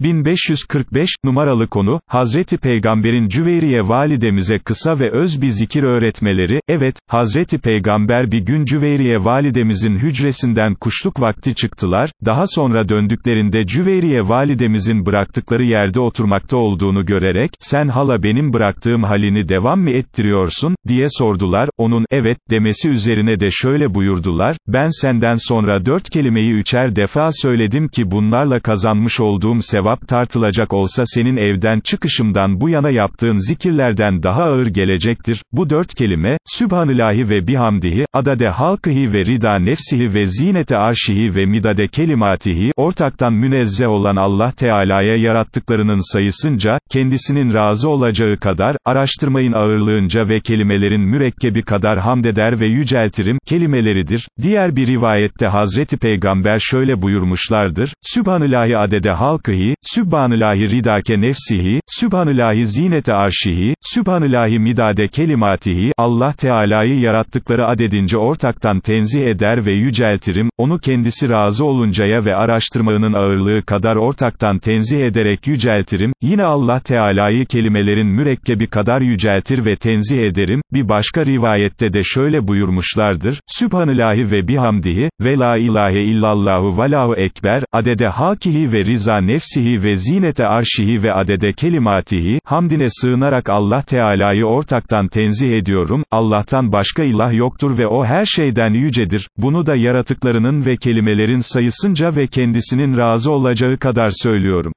1545, numaralı konu, Hazreti Peygamber'in Cüveyriye validemize kısa ve öz bir zikir öğretmeleri, evet, Hazreti Peygamber bir gün Cüveyriye validemizin hücresinden kuşluk vakti çıktılar, daha sonra döndüklerinde Cüveyriye validemizin bıraktıkları yerde oturmakta olduğunu görerek, sen hala benim bıraktığım halini devam mı ettiriyorsun, diye sordular, onun, evet, demesi üzerine de şöyle buyurdular, ben senden sonra dört kelimeyi üçer defa söyledim ki bunlarla kazanmış olduğum sevap, sevap tartılacak olsa senin evden çıkışımdan bu yana yaptığın zikirlerden daha ağır gelecektir. Bu dört kelime, Sübhanillahi ve bihamdihi, adade halkıhi ve rida nefsihi ve zinete arşihi ve midade kelimatihi, ortaktan münezzeh olan Allah Teala'ya yarattıklarının sayısınca, kendisinin razı olacağı kadar, araştırmayın ağırlığınca ve kelimelerin mürekkebi kadar hamd eder ve yüceltirim, kelimeleridir. Diğer bir rivayette Hazreti Peygamber şöyle buyurmuşlardır, Sübhanillahi adede halkıhi, Sübhanillahi ridake nefsihi, Sübhanillahi zinete arşihi, Sübhanillahi midade kelimatihi, Allah Teala'yı yarattıkları adedince ortaktan tenzih eder ve yüceltirim, onu kendisi razı oluncaya ve araştırmanın ağırlığı kadar ortaktan tenzih ederek yüceltirim, yine Allah Teala'yı kelimelerin mürekkebi kadar yüceltir ve tenzih ederim, bir başka rivayette de şöyle buyurmuşlardır, Sübhanillahi ve bihamdihi, ve la ilahe illallahu valahu ekber, adede hakihi ve riza nefsihi nefsihi ve zinete arşihi ve adede kelimatihi, hamdine sığınarak Allah Teala'yı ortaktan tenzih ediyorum, Allah'tan başka ilah yoktur ve o her şeyden yücedir, bunu da yaratıklarının ve kelimelerin sayısınca ve kendisinin razı olacağı kadar söylüyorum.